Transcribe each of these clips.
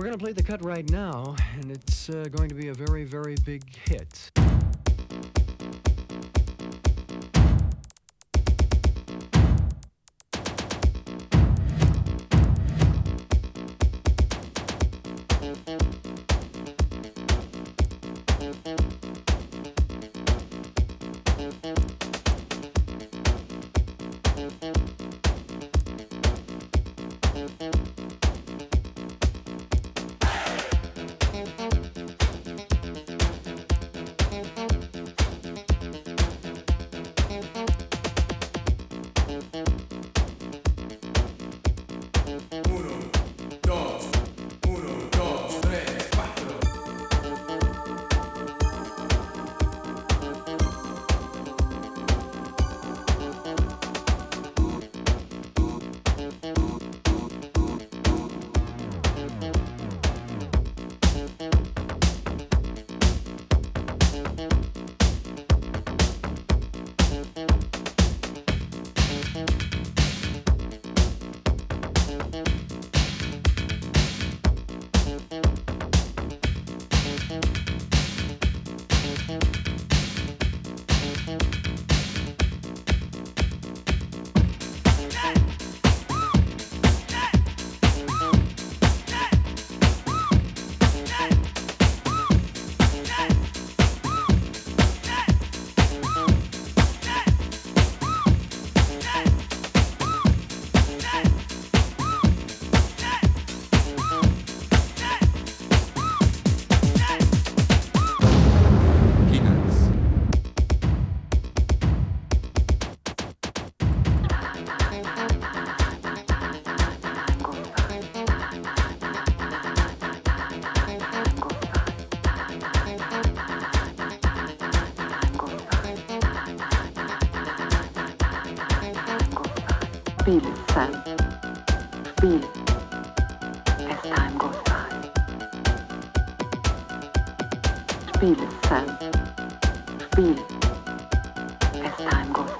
we're going to play the cut right now, and it's uh, going to be a very, very big hit. Feel it, Sam. Feel it as time goes by. Feel it, Sam. Feel it as time goes by.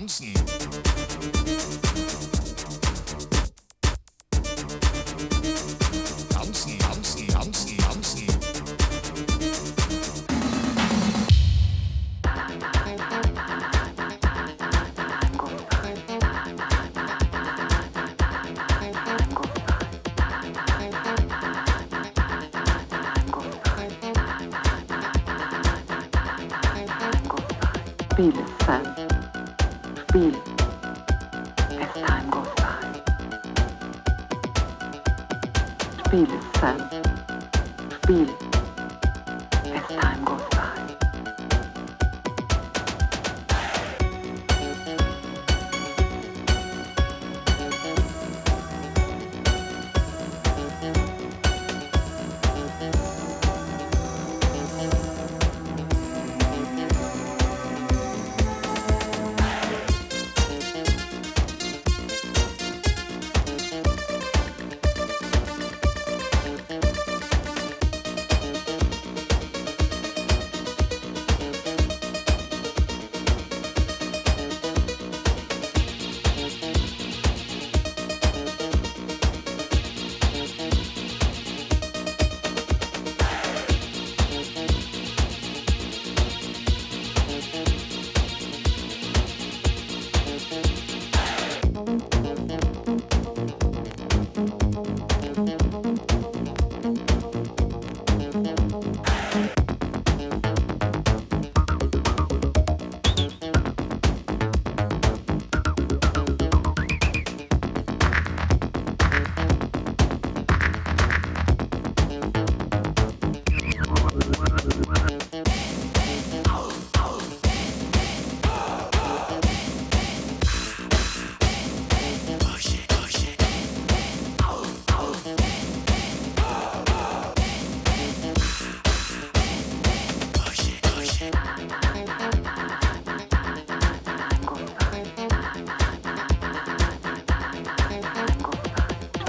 tanzen. Tanzen, tanzen, tanzen, tanzen. Bielefeld feel as time goes by. Feel it, Sam. Feel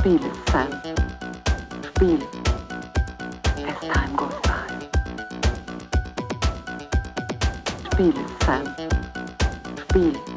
Feel it, Sam. Feel it as time goes by. Feel it, Sam. Feel it